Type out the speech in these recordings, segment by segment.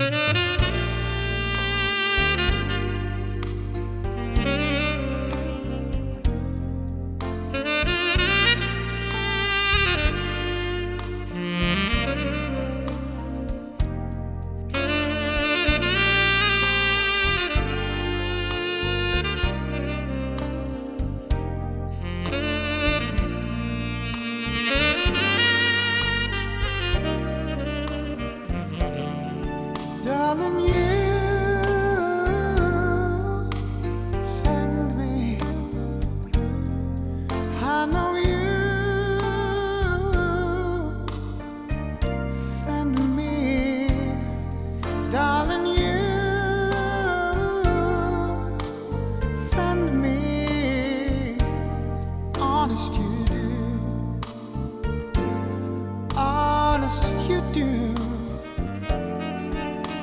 Música Darling, you send me. I know you send me. Darling, you send me. Honest, you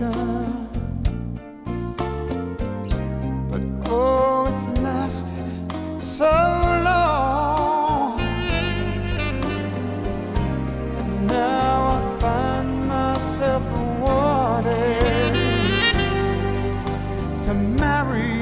But oh, it's lasted so long. And now I find myself wanting to marry.